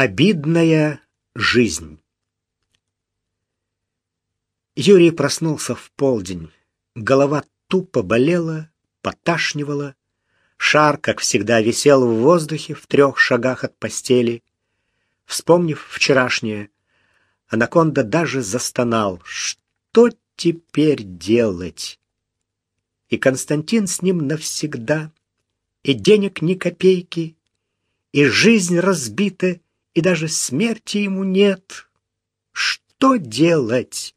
Обидная жизнь. Юрий проснулся в полдень. Голова тупо болела, поташнивала. Шар, как всегда, висел в воздухе в трех шагах от постели. Вспомнив вчерашнее, Анаконда даже застонал. Что теперь делать? И Константин с ним навсегда, и денег ни копейки, и жизнь разбита, и даже смерти ему нет. Что делать?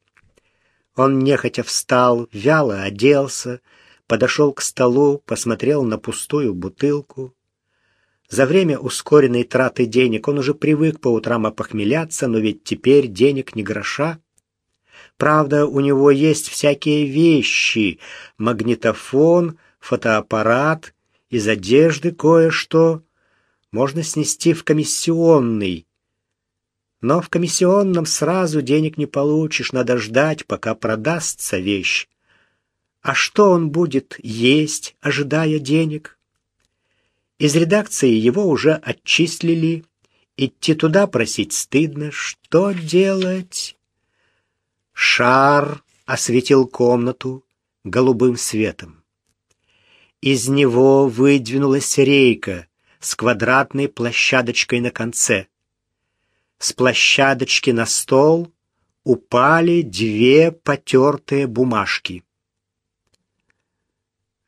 Он нехотя встал, вяло оделся, подошел к столу, посмотрел на пустую бутылку. За время ускоренной траты денег он уже привык по утрам опохмеляться, но ведь теперь денег ни гроша. Правда, у него есть всякие вещи — магнитофон, фотоаппарат, из одежды кое-что можно снести в комиссионный. Но в комиссионном сразу денег не получишь, надо ждать, пока продастся вещь. А что он будет есть, ожидая денег? Из редакции его уже отчислили. Идти туда просить стыдно. Что делать? Шар осветил комнату голубым светом. Из него выдвинулась рейка — с квадратной площадочкой на конце. С площадочки на стол упали две потертые бумажки.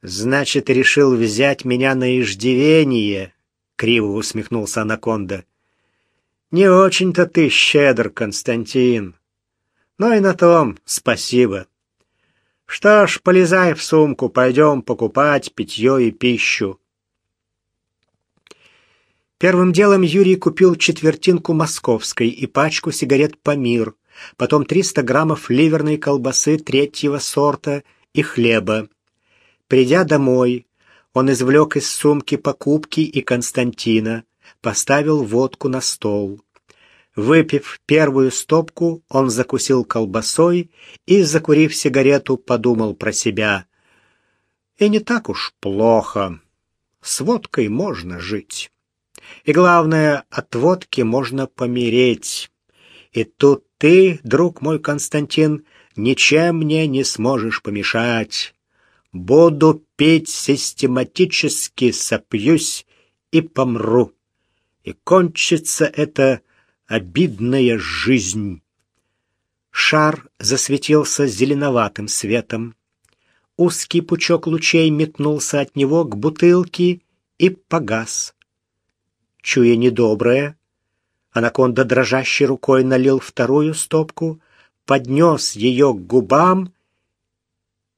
«Значит, решил взять меня на иждивение?» — криво усмехнулся Анаконда. «Не очень-то ты щедр, Константин. Но и на том спасибо. Что ж, полезай в сумку, пойдем покупать питье и пищу. Первым делом Юрий купил четвертинку московской и пачку сигарет «Памир», потом 300 граммов ливерной колбасы третьего сорта и хлеба. Придя домой, он извлек из сумки покупки и Константина, поставил водку на стол. Выпив первую стопку, он закусил колбасой и, закурив сигарету, подумал про себя. «И не так уж плохо. С водкой можно жить». И главное, от водки можно помереть. И тут ты, друг мой Константин, ничем мне не сможешь помешать. Буду пить систематически, сопьюсь и помру. И кончится эта обидная жизнь. Шар засветился зеленоватым светом. Узкий пучок лучей метнулся от него к бутылке и погас чуя недоброе. Анаконда дрожащей рукой налил вторую стопку, поднес ее к губам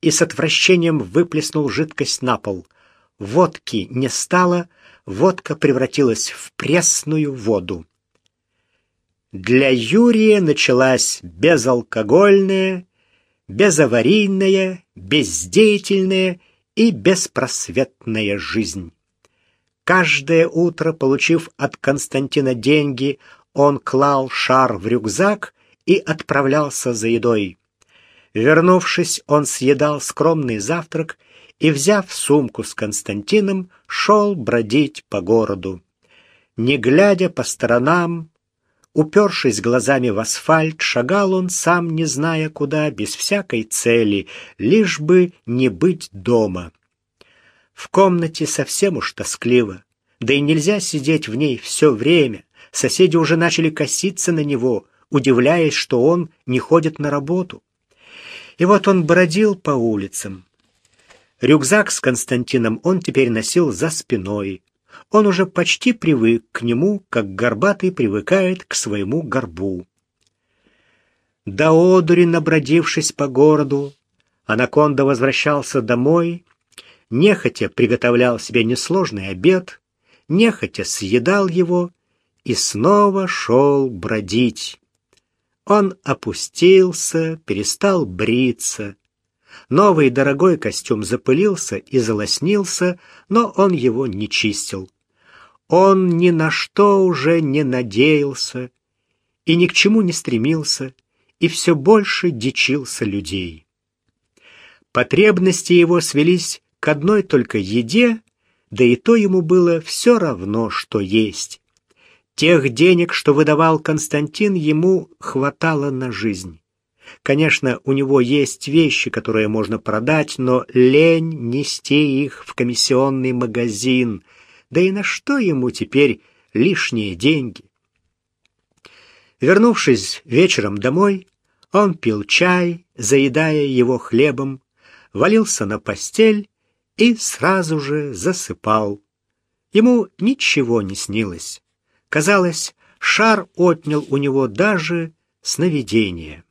и с отвращением выплеснул жидкость на пол. Водки не стало, водка превратилась в пресную воду. Для Юрия началась безалкогольная, безаварийная, бездеятельная и беспросветная жизнь. Каждое утро, получив от Константина деньги, он клал шар в рюкзак и отправлялся за едой. Вернувшись, он съедал скромный завтрак и, взяв сумку с Константином, шел бродить по городу. Не глядя по сторонам, упершись глазами в асфальт, шагал он сам, не зная куда, без всякой цели, лишь бы не быть дома. В комнате совсем уж тоскливо. Да и нельзя сидеть в ней все время. Соседи уже начали коситься на него, удивляясь, что он не ходит на работу. И вот он бродил по улицам. Рюкзак с Константином он теперь носил за спиной. Он уже почти привык к нему, как горбатый привыкает к своему горбу. До одури набродившись по городу, Анаконда возвращался домой нехотя приготовлял себе несложный обед, нехотя съедал его и снова шел бродить. Он опустился, перестал бриться. Новый дорогой костюм запылился и залоснился, но он его не чистил. Он ни на что уже не надеялся и ни к чему не стремился, и все больше дичился людей. Потребности его свелись к одной только еде, да и то ему было все равно, что есть. Тех денег, что выдавал Константин, ему хватало на жизнь. Конечно, у него есть вещи, которые можно продать, но лень нести их в комиссионный магазин. Да и на что ему теперь лишние деньги? Вернувшись вечером домой, он пил чай, заедая его хлебом, валился на постель и сразу же засыпал. Ему ничего не снилось. Казалось, шар отнял у него даже сновидение.